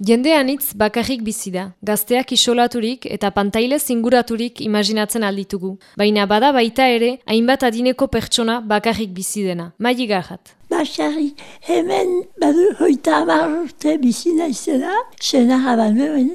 Jende anitz bakarrik bizi da, gazteak isolaturik eta pantaile zinguraturik imaginatzen alditugu. Baina bada baita ere, hainbat adineko pertsona bakarrik bizi dena. Maili garrat. Basarri, hemen badu hoita amar urte bizi naizela, senarra banuen,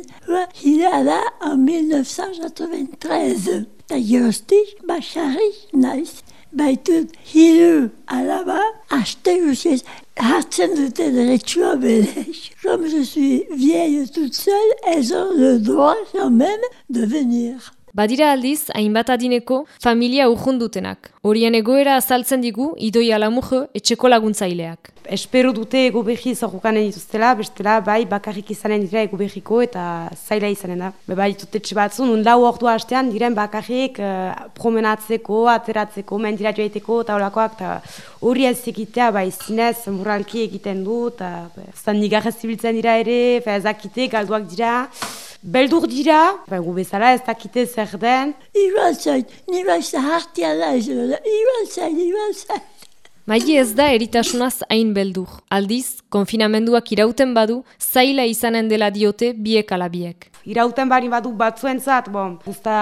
hila da en 1993. Eta geroztik, basarri naiz. Baitut hilu alaba, aste guziez, hartzen dute deretsua berez. Comme je suis vieille toute seule, elles ont le droit quand même de venir. Badira aldiz, hainbat adineko, familia urjundutenak. Horien egoera azaltzen digu, idoi alamujo, etxeko laguntzaileak. Espero dute ego behi zorrukanen dituztela, bestela bai bakarrik izanen dira ego behiko eta zaila izanen da. Be bai ditut etxe batzu, nun lau ordu hastean diren bakarrik uh, promenatzeko, ateratzeko, mendira joaiteko eta holakoak, eta hori ez egitea, bai zinez, moralki egiten du, eta zan nigarrez zibiltzen dira ere, ezakite, galduak dira, Beldur dira, ba, gu bezala ez dakite zer den. Iban zait, nire zahartia da ez da, iban zait, iban zait. Maili ez da eritasunaz hain beldur. Aldiz, konfinamenduak irauten badu, zaila izanen dela diote biek alabiek. Irauten bari badu batzuentzat, bon, ez da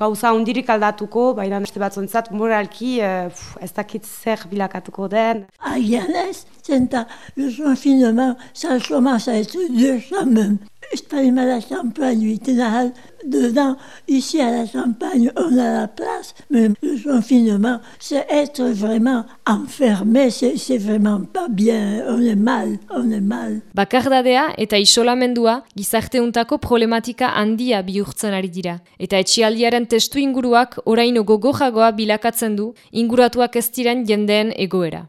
gauza hundirik aldatuko, baina beste batzuentzat moralki uh, ez dakit zer bilakatuko den. Agian ez, zenta, le confinement, ça commence à être dur quand même. Je mal à Champagne, dedans, ici à la Champagne, on a la place, mais le confinement, c'est être vraiment enfermé, c'est vraiment pas bien, on est mal, on est mal. Bakardadea eta isolamendua gizarteuntako problematika handia bihurtzen ari dira. Eta etxialdiaren testu inguruak oraino gogojagoa bilakatzen du inguratuak ez diren jendeen egoera.